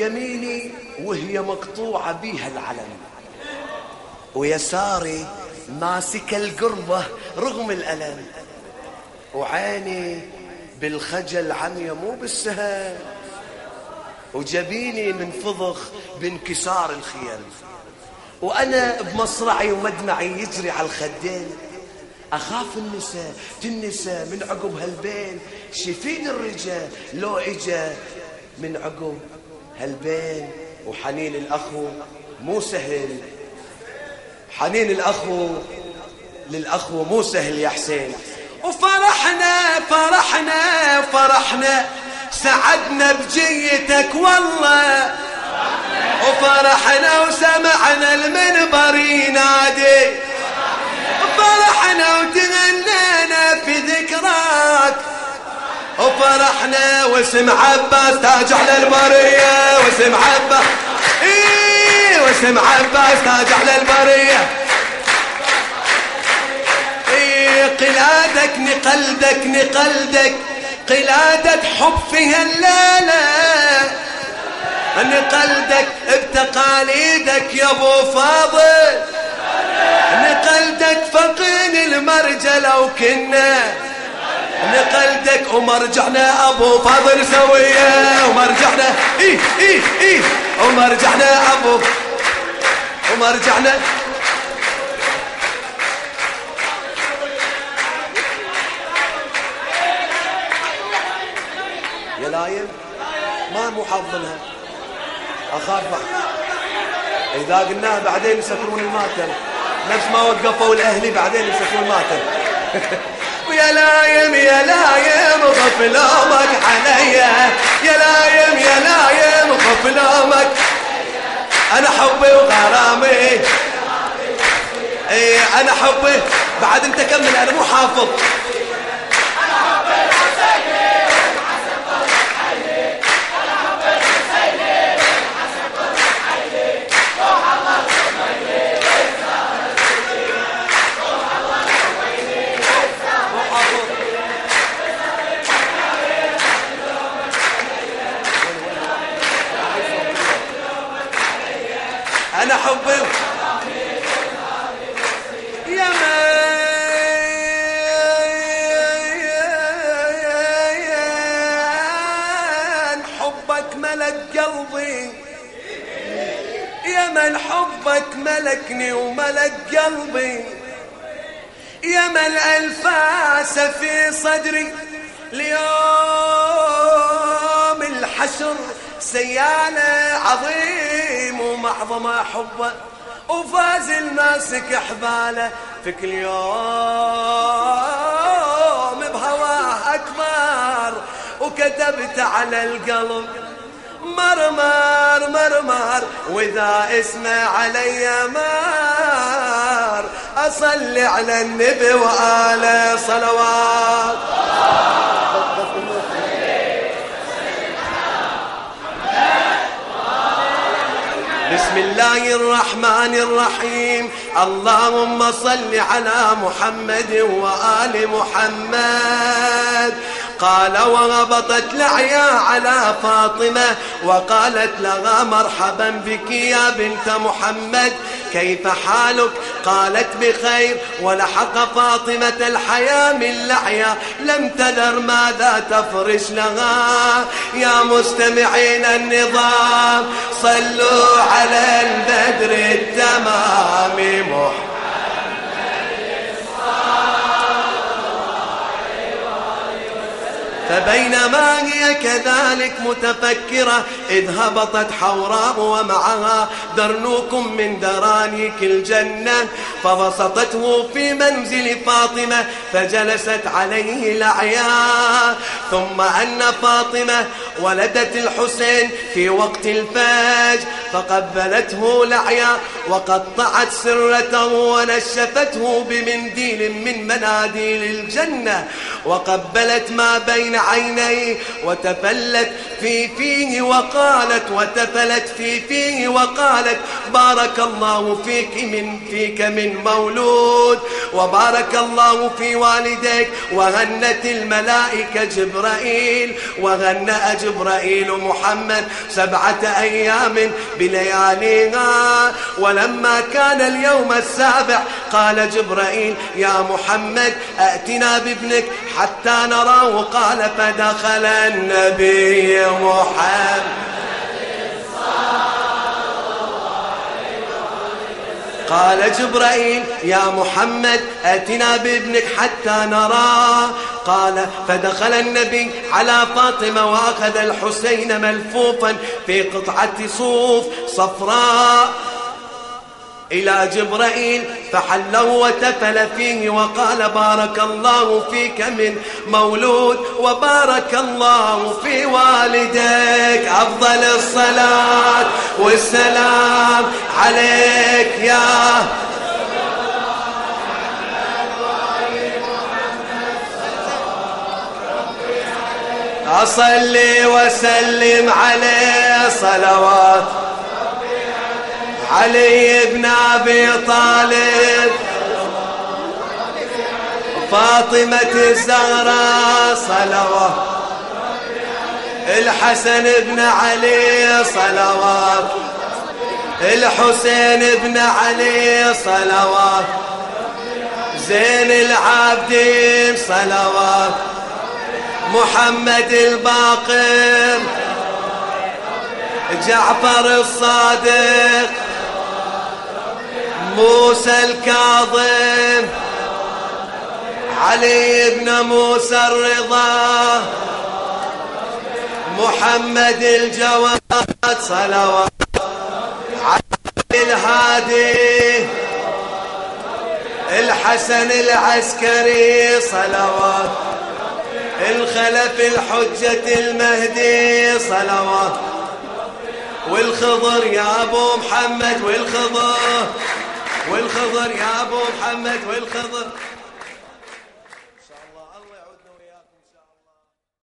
يميني وهي مقطوعة بيها العلم. ويساري ماسك القربة رغم الألم. وعيني بالخجل عمية مو بالسهل وجبيني منفضخ بانكسار الخيل وأنا بمصرعي ومدمعي يجري على الخدين. أخاف النساء تنسى من عقب هالبين. شفين الرجال لو إجا من عقب هالبين وحنين الأخو مو سهل. حنين الأخو للأخو مو سهل يا حسين. وفرحنا فرحنا فرحنا سعدنا بجيتك والله. وفرحنا وسمعنا المنبر ينادي. فرحنا وتغنينا في ذكراك وفرحنا واسم عباس تاج على البرية واسم عباس إيه واسم عباس تاج على البرية إيه قلادك نقلدك نقلدك قلادة حب في هالليلة نقلدك بتقاليدك يا أبو فاضل. نقلدك فقين المرجلة وكنا. نقلدك ومرجعنا أبو فاضل سوية ومرجعنا إيه إيه إيه ومرجعنا أبو ومرجعنا يا لايم ما مو حافظنها أخاف إذا قلناها بعدين يسكرون الماتم. نفس ما وقفوا الأهلي بعدين يسكرون الماتم. ويا لايم يا لايم خف لومك عليا يا لايم يا لايم خف لومك أنا حبي وغرامي إيه أنا حبي بعد انت كمل أنا مو حافظ. حبي يا من حبك ملك قلبي. يا من حبك ملكني وملك قلبي. يا من الفاس في صدري. ليوم الحشر سيالة عظيم ومعظم حبه وفاز الماسك حباله في كل يوم بهواه أكبر وكتبت على القلب مرمر مرمر وإذا اسمه علي مار أصلي على النبي وآله صلوات. بسم الله الرحمن الرحيم. اللهم صل على محمد وآل محمد. قال وغبطت لعيا على فاطمة وقالت لها مرحبا بك يا بنت محمد. كيف حالك؟ قالت بخير ولحق فاطمة الحياة من لعيا لم تدر ماذا تفرش لها يا مستمعين النظام. صلوا على البدر فبينما هي كذلك متفكرة إذ هبطت حوراء ومعها درنوك من درانيك الجنة فبسطته في منزل فاطمة فجلست عليه لعيا. ثم أن فاطمة ولدت الحسين في وقت الفاج فقبلته لعيا. وقطعت سرته ونشفته بمنديل من مناديل الجنة وقبلت ما بين عينيه وتفلت في فيه وقالت وتفلت في فيه وقالت بارك الله فيك من فيك من مولود وبارك الله في والديك وغنت الملائكة جبرائيل وغنى جبرائيل محمد سبعة أيام بلياليها ولما كان اليوم السابع قال جبرائيل يا محمد أتنا بابنك حتى نراه قال فدخل النبي محمد قال جبرائيل يا محمد أتنا بابنك حتى نراه قال فدخل النبي على فاطمة وأخذ الحسين ملفوفا في قطعة صوف صفراء إلى جبرائيل فحله وتفل فيه وقال بارك الله فيك من مولود وبارك الله في والديك. أفضل الصلاة والسلام عليك يا أصلي وسلم عليه صلوات علي بن أبي طالب. فاطمة الزهراء صلوات. الحسن بن علي صلوات. الحسين بن علي صلوات. زين العابدين صلوات. محمد الباقر. جعفر الصادق. موسى الكاظم علي بن موسى الرضا محمد الجواد صلوات علي الهادي الحسن العسكري صلوات الخلف الحجة المهدي صلوات والخضر يا أبو محمد والخضر. والخضر يا أبو محمد والخضر.